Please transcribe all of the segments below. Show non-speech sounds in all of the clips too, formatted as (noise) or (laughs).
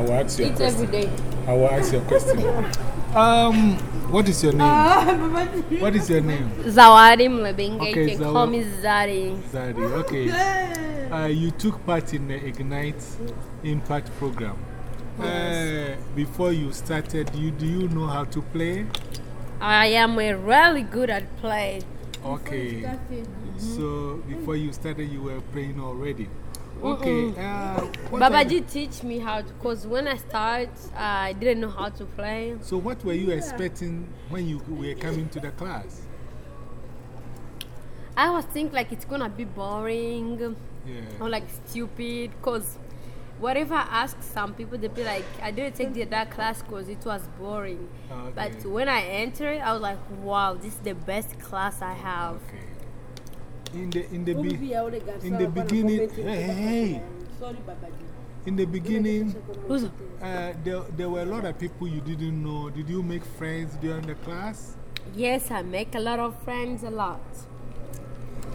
I will ask you a question. every day. I will ask you a question. um, what is your name? (laughs) What is your name? Zawadi Mlebenge. Okay, you can Zawa- call me Zari. Zadi. Okay. Uh, you took part in the Ignite Impact program. Uh, before you started, you, do you know how to play? I am really good at play. Okay. So before you started, you were playing already. Okay. Uh, Babaji teach me how to, because when I start, I didn't know how to play. so what were you expecting when you were coming to the class? I was thinking like it's gonna be boring Yeah. or like stupid, because whatever I ask some people, they'll be like, I didn't take the, that class because it was boring. Okay. But when I entered, I was like, wow, this is the best class I have. Okay. In the in the be, in in the beginning, hey, hey, hey. Sorry, Babaji. in the beginning, Who's- uh, there there were a lot of people you didn't know. Did you make friends during the class? Yes, I make a lot of friends, a lot.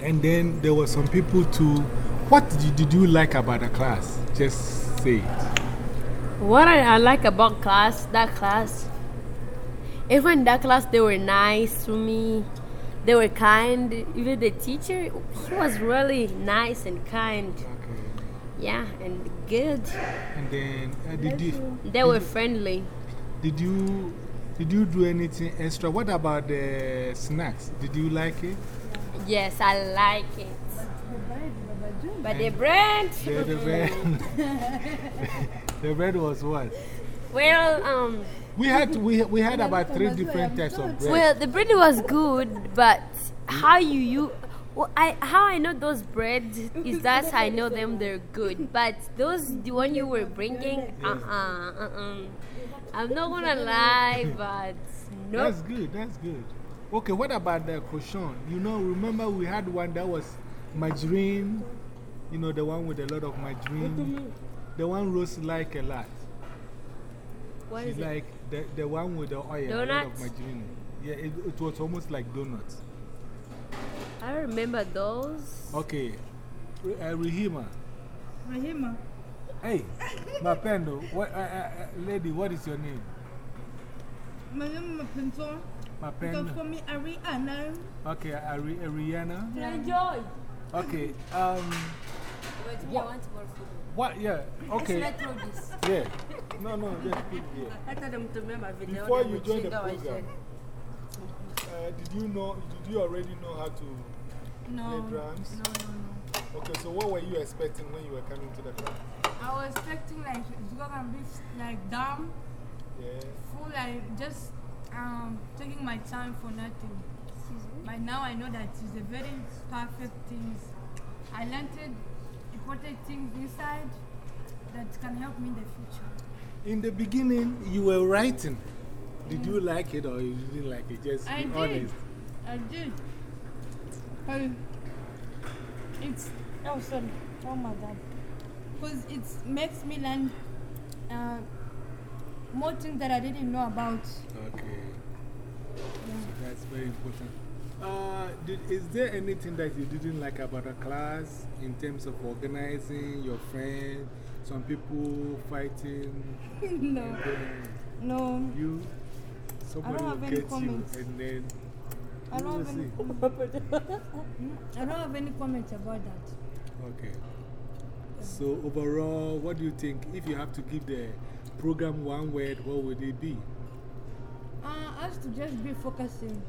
And then there were some people too. What did you, did you like about the class? Just say it. What I, I like about class, that class, even that class, they were nice to me. They were kind. Even the teacher, he was really nice and kind. Okay. Yeah, and good. And then uh, did you They were friendly. did you did you do anything extra? What about the snacks? Did you like it? Yes, I like it. But the bread, The, the bread. (laughs) (laughs) the bread was what? well, um, We had we we had about three different types of bread. well, the bread was good, but how you you. Well, I, how I know those breads is (laughs) that I know them they're good, but those the one you were bringing, uh uh uh uh. I'm not gonna lie, but no. That's good. That's good. Okay, what about the croissant? You know, remember we had one that was margarine. You know, the one with a lot of margarine. The one Rose like a lot. What She is it? like the, the one with the oil, a of margarine. Yeah, it, it was almost like donuts. I remember those. Okay, Re- uh, Rehima. Rahima. Hey, Mapendo, what, uh, uh, uh, lady, what is your name? My name is Pinto. You can call me Ariana. Okay, Ari Ariana. Enjoy. Okay, um, Wait, me, I want more food. what, yeah, okay, throw this? yeah. No, no, just put here. Hata mtumia video Before you join the program, uh, did you know, did you already know how to No. play drums? No, no, no. Okay, so what were you expecting when you were coming to the class? I was expecting like it's gonna be like dumb, Yeah. full, like just um taking my time for nothing. But now I know that it's a very perfect thing. I learned it, important things inside that can help me in the future. In the beginning, you were writing. Did you like it or you didn't like it? Just I be did. honest. I did. Hey, it's oh sorry, oh my god. Because it makes me learn uh, more things that I didn't know about. Okay. That's very important. Uh, did, is there anything that you didn't like about the class in terms of organizing your friends? Some people fighting? (laughs) no, no, you, somebody have will any get you, comments. and then I don't have any. (laughs) I don't have any comments about that. Okay. So, overall, what do you think? If you have to give the program one word, what would it be? Uh, us to just be focusing.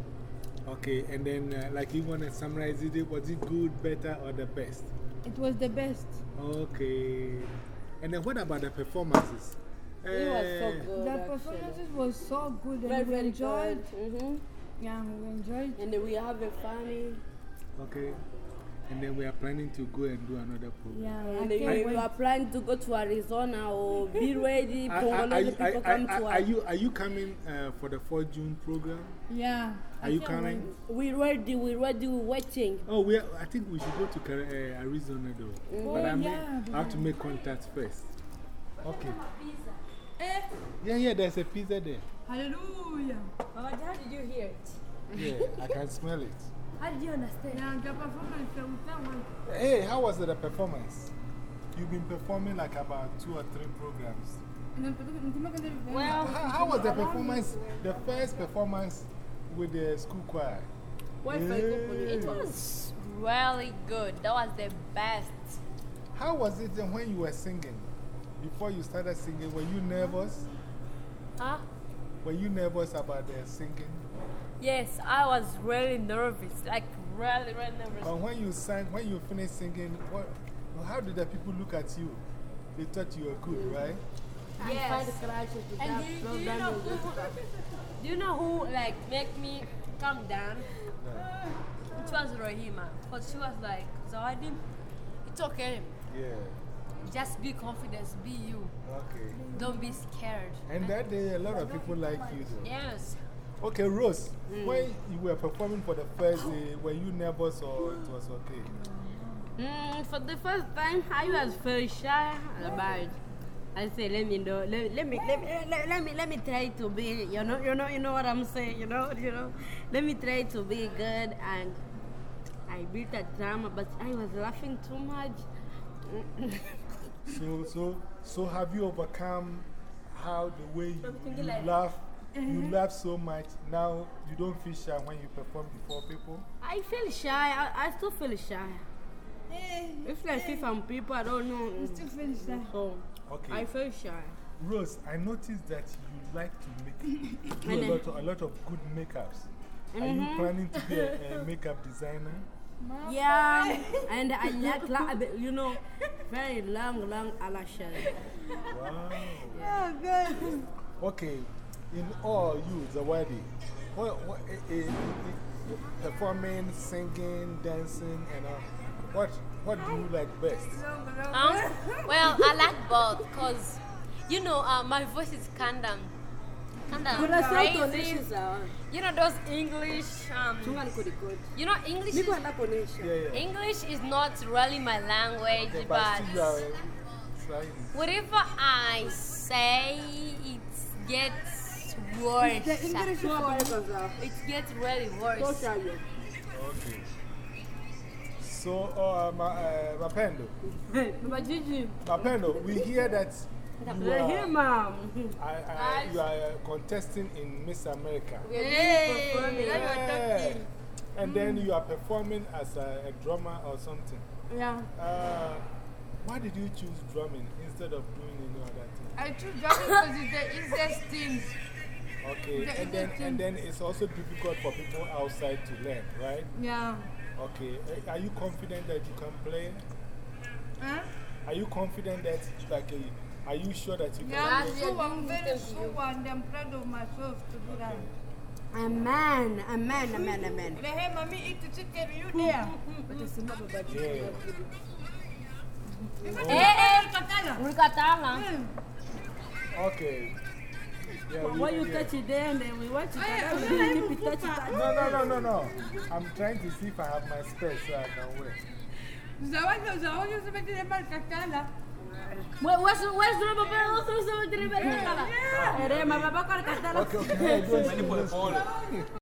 Okay, and then, uh, like, you want to summarize it, was it good, better, or the best? It was the best. Okay. And then, what about the performances? It was so Eh, good. the actually. performances was so good and Very, we very enjoyed. good. -hmm. Yeah, we enjoyed. And we have a funny. Okay. And then we are planning to go and do another program. Yeah, I And can't you, you are planning to go to Arizona or be ready. Are, are, are, Congolese people are, come are, to are us. you, are you coming uh, for the 4 June program? Yeah. Are you coming? wait. We ready, we ready, we waiting. Oh, we are, I think we should go to uh, Arizona though. But Oh, I, may, yeah, I have to make contact first. Okay. Eh, Yeah, yeah, there's a pizza there. hallelujah. Mama, How did you hear it? Yeah, I can smell it. How did you understand? Yeah, the performance, we can't wait. Hey, how was the performance? You've been performing like about two or three programs. Well, How, how was the performance, the first performance with the school choir? it was really good. That was the best. How was it then when you were singing? Before you started singing, were you nervous? Huh? Were you nervous about the singing? Yes, I was really nervous. Like, really, really nervous. But when you sang, when you finished singing, what, how did the people look at you? They thought you were good, right? Yes. And do, do, you know who, (laughs) do you know who like make me calm down? It was Rahima. Because she was like, Zawadi, it's okay. Yeah. Just be confident, be you. Okay. Don't be scared. And that day, a lot of people like you, though. Yes. Okay, Rose, when you were performing for the first day, were you nervous or it was okay? Mm, for the first time, I was very shy about. I say, let me know, let, let me, let me, let, let me, let me try to be, you know, you know, you know what I'm saying, you know, (laughs) you know, let me try to be good, and I built a drama, but I was laughing too much. So, so, so have you overcome how the way you, Something you like- laugh, you laugh so much, now you don't feel shy when you perform before people? I feel shy. I, I still feel shy. If I see some people, I don't know. Still feel shy. So Okay. I feel shy. Rose, I noticed that you like to make (laughs) do a, lot of, a lot of good makeups. Are you planning to be a, a makeup designer? Yeah, (laughs) and I like, like, you know, (laughs) very long, long eyelashes. Wow. Yeah, good. Okay, in all you, Zawadi, what, what, eh, eh, eh, performing, singing, dancing, and all, what, what do you like best? Um, well, I like both because, you know, uh, my voice is kind of, kind of crazy. You know, those English, um, you know, English is, Yeah, yeah. English is not really my language, Okay, but still you are trying. whatever I say, it gets worse. It gets really worse. Okay. So, uh, ma, uh, Mapendo, (laughs) But Gigi, Mapendo, we hear that you I hear are, mom. I, I, you are uh, contesting in Miss America. Hey, now you are Yeah. talking. And then you are performing as a, a drummer or something. Yeah. Uh, why did you choose drumming instead of doing any other thing? I choose drumming because it's the easiest thing. Okay, The and then, easiest and then it's also difficult for people outside to learn, right? Yeah. Okay, uh, are you confident that you can play? Huh? Are you confident that, like, uh, are you sure that you can Yeah, I'm play? sure. I'm very sure and I'm proud of myself to do that. Amen, amen, amen, amen. Hey, mommy, eat the chicken. You there? Yeah. Eh, eh, Ricatala. Okay. Yeah, we- When you yeah. touch it there and then we watch it, and then we keep it touch it. No, no, no, no, no. I'm trying to see if I have my space so I can wear. Zawadi, zawadi, you said the marca Where's where's the rubber band? What's the rubber band? Eh, ma baba con el Okay, okay. Hey, do it, do it, do it.